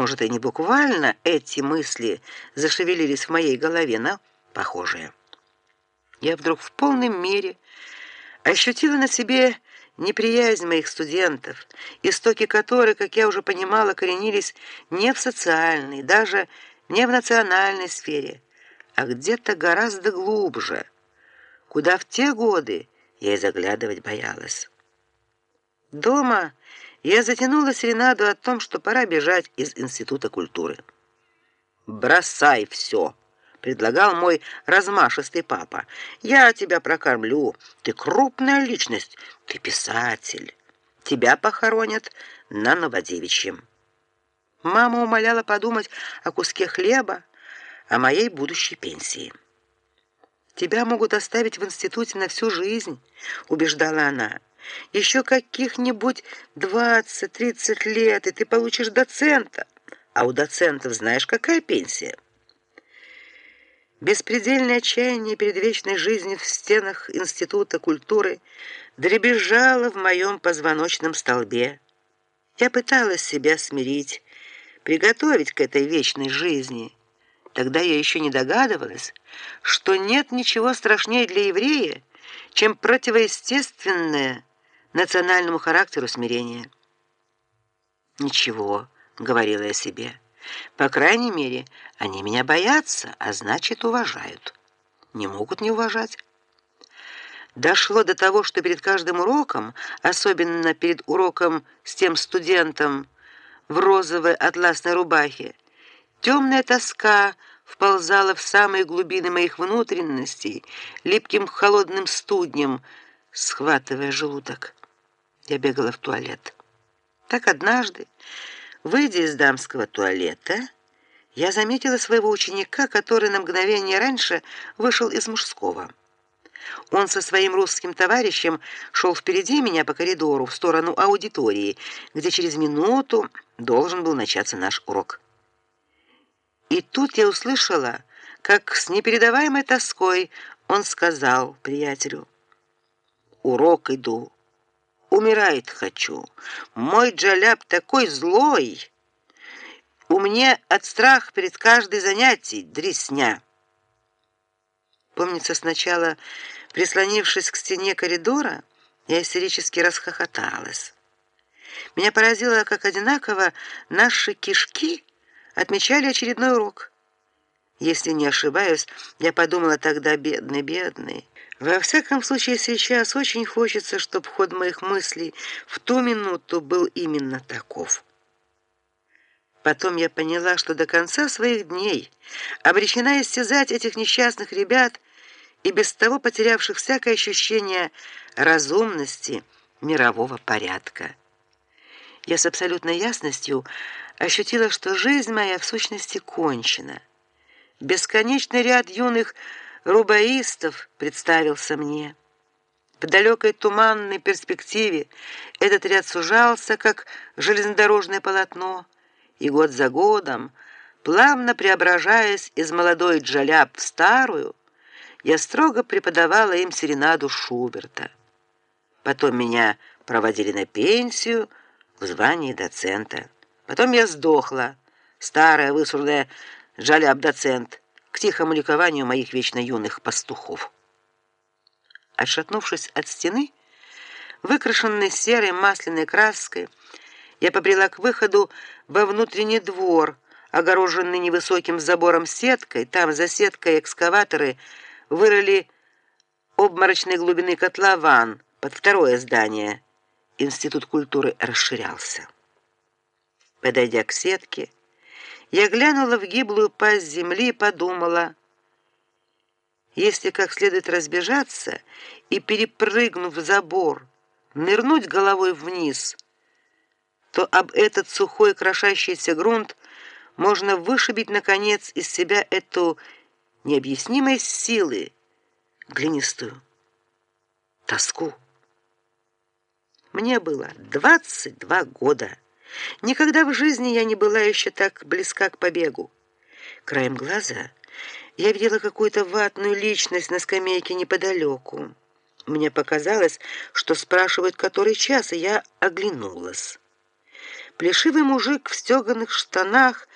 Может, и не буквально эти мысли зашевелились в моей голове, но похожие. Я вдруг в полной мере ощутила на себе неприязнь моих студентов, истоки которой, как я уже понимала, коренились не в социальной, даже не в национальной сфере, а где-то гораздо глубже, куда в те годы я и заглядывать боялась. Дома я затянула серенаду о том, что пора бежать из института культуры. Бросай все, предлагал мой размашистый папа. Я тебя прокормлю. Ты крупная личность, ты писатель. Тебя похоронят на Новодевичьем. Мама умоляла подумать о куске хлеба, о моей будущей пенсии. Тебя могут оставить в институте на всю жизнь, убеждала она. Еще каких-нибудь двадцать-тридцать лет, и ты получишь доцента. А у доцентов знаешь, какая пенсия? Беспредельное отчаяние перед вечной жизнью в стенах Института культуры дребезжало в моем позвоночном столбе. Я пыталась себя смирить, приготовить к этой вечной жизни. Тогда я еще не догадывалась, что нет ничего страшнее для еврея, чем противоестественное национальному характеру смирение. Ничего, говорила я себе. По крайней мере, они меня боятся, а значит, уважают. Не могут не уважать. Дошло до того, что перед каждым уроком, особенно перед уроком с тем студентом в розовой атласной рубахе, темная тоска вползала в самые глубины моих внутренностей, липким холодным студнем, схватывая желудок. Я бегала в туалет. Так однажды, выйдя из дамского туалета, я заметила своего ученика, который на мгновение раньше вышел из мужского. Он со своим русским товарищем шел впереди меня по коридору в сторону аудитории, где через минуту должен был начаться наш урок. И тут я услышала, как с непередаваемой тоской он сказал приятелю: "Урок иду. Умирать хочу. Мой джаляб такой злой. У меня от страха перед каждой занятий дресня". Помнится, сначала, прислонившись к стене коридора, я истерически расхохоталась. Меня поразило, как одинаково наши кишки отмечали очередной урок. Если не ошибаюсь, я подумала тогда: бедный, бедный. Во всяком случае, сейчас очень хочется, чтобы ход моих мыслей в ту минуту был именно таков. Потом я поняла, что до конца своих дней обречена истязать этих несчастных ребят и без того потерявших всякое ощущение разумности мирового порядка. Я с абсолютной ясностью ощутила, что жизнь моя в сущности кончена. Бесконечный ряд юных рубаистов представился мне. В далекой туманной перспективе этот ряд сужался, как железнодорожное полотно, и год за годом, плавно преображаясь из молодой джаляб в старую, я строго преподавала им серенаду Шуберта. Потом меня проводили на пенсию в звании доцента. Потом я сдохла, старая высурная жаляб-доцент, к тихому ликованию моих вечно юных пастухов. Отшатнувшись от стены, выкрашенной серой масляной краской, я побрела к выходу во внутренний двор, огороженный невысоким забором сеткой. Там за сеткой экскаваторы вырыли обморочной глубины котлован под второе здание. Институт культуры расширялся. Подойдя к сетке, я глянула в гиблую пасть земли и подумала: если как следует разбежаться и перепрыгнув забор, нырнуть головой вниз, то об этот сухой крошащийся грунт можно вышибить наконец из себя эту необъяснимой силы глинистую тоску. Мне было двадцать два года. Никогда в жизни я не была еще так близка к побегу. Краем глаза я видела какую-то ватную личность на скамейке неподалеку. Мне показалось, что спрашивают, который час, и я оглянулась. Плешивый мужик в стеганых штанах